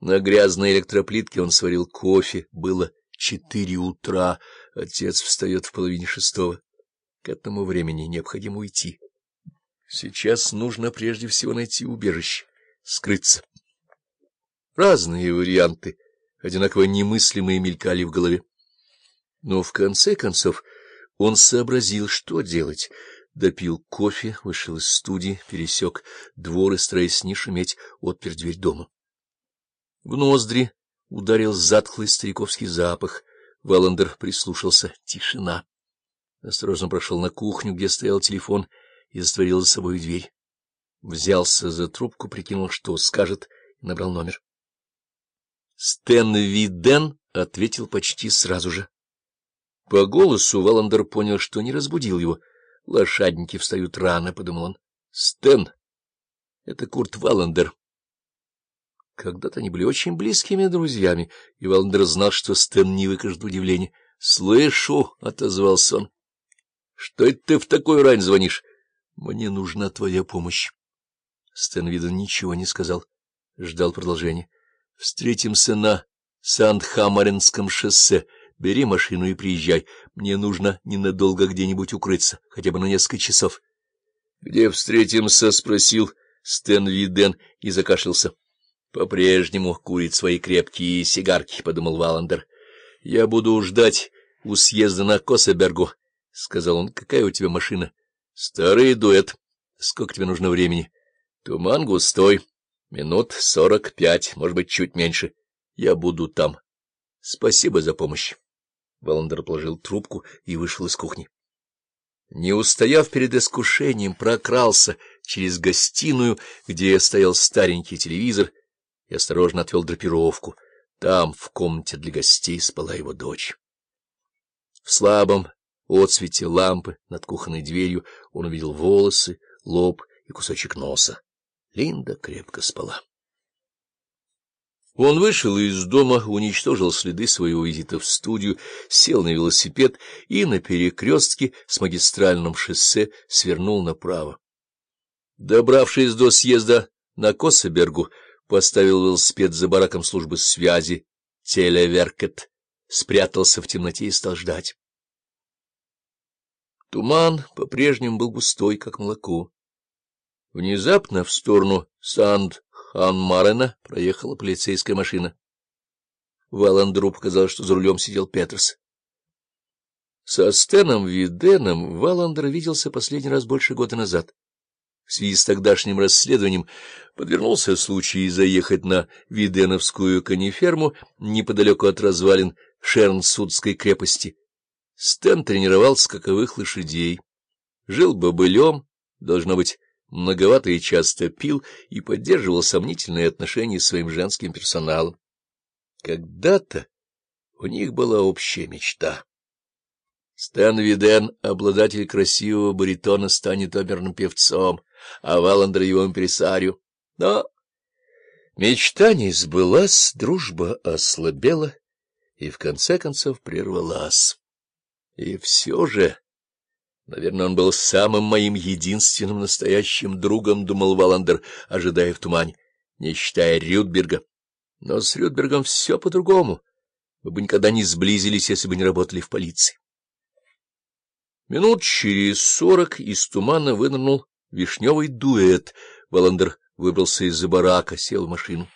На грязной электроплитке он сварил кофе. Было четыре утра. Отец встает в половине шестого. К этому времени необходимо уйти. Сейчас нужно прежде всего найти убежище, скрыться. Разные варианты, одинаково немыслимые, мелькали в голове. Но в конце концов он сообразил, что делать. Допил кофе, вышел из студии, пересек двор и, стараясь не шуметь, отпер дверь дома. В ноздри ударил затхлый стариковский запах. Валандер прислушался. Тишина. Осторожно прошел на кухню, где стоял телефон, и затворил за собой дверь. Взялся за трубку, прикинул, что скажет, и набрал номер. Стэн Виден ответил почти сразу же. По голосу Валандер понял, что не разбудил его. Лошадники встают рано, — подумал он. — Стэн, это Курт Валандер. Когда-то они были очень близкими друзьями, и Валандер знал, что Стэн не выкажет удивления. — Слышу, — отозвался он. — Что это ты в такой рань звонишь? — Мне нужна твоя помощь. Стэн Виден ничего не сказал, ждал продолжения. — Встретимся на Сандхамаринском шоссе. Бери машину и приезжай. Мне нужно ненадолго где-нибудь укрыться, хотя бы на несколько часов. — Где встретимся? — спросил Стэн Виден и закашлялся. — По-прежнему курит свои крепкие сигарки, — подумал Валандер. — Я буду ждать у съезда на Кособергу, — сказал он. — Какая у тебя машина? — Старый дуэт. Сколько тебе нужно времени? — Туман густой. Минут сорок пять, может быть, чуть меньше. Я буду там. Спасибо за помощь. Валандер положил трубку и вышел из кухни. Не устояв перед искушением, прокрался через гостиную, где стоял старенький телевизор, и осторожно отвел драпировку. Там, в комнате для гостей, спала его дочь. В слабом отсвете лампы над кухонной дверью он увидел волосы, лоб и кусочек носа. Линда крепко спала. Он вышел из дома, уничтожил следы своего визита в студию, сел на велосипед и на перекрестке с магистральным шоссе свернул направо. Добравшись до съезда на Кособергу, поставил велосипед за бараком службы связи, телеверкет, спрятался в темноте и стал ждать. Туман по-прежнему был густой, как молоко. Внезапно в сторону Санд-Хан-Марена проехала полицейская машина. Валандру показалось, что за рулем сидел Петерс. Со Стеном Виденом Валандер виделся последний раз больше года назад. В связи с тогдашним расследованием подвернулся случай заехать на Виденовскую кониферму неподалеку от развалин Шернсудской крепости. Стэн тренировал скаковых лошадей, жил бобылем, должно быть, многовато и часто пил и поддерживал сомнительные отношения с своим женским персоналом. Когда-то у них была общая мечта. Стэн Виден, обладатель красивого баритона, станет оперным певцом, а Валандер его импресарию. Но мечта не сбылась, дружба ослабела и в конце концов прервалась. И все же, наверное, он был самым моим единственным настоящим другом, — думал Валандер, ожидая в тумане, не считая Рюдберга. Но с Рюдбергом все по-другому. Мы бы никогда не сблизились, если бы не работали в полиции. Минут через сорок из тумана вынырнул вишневый дуэт. Валандер выбрался из-за барака, сел в машину.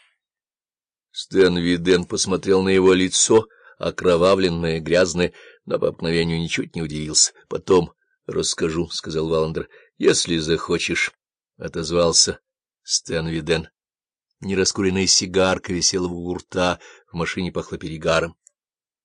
Стэн Виден посмотрел на его лицо, окровавленное, грязное, но по обыкновению ничуть не удивился. — Потом расскажу, — сказал Валандер. — Если захочешь, — отозвался Стэн Виден. Нераскуренная сигарка висела в угу рта, в машине пахло перегаром.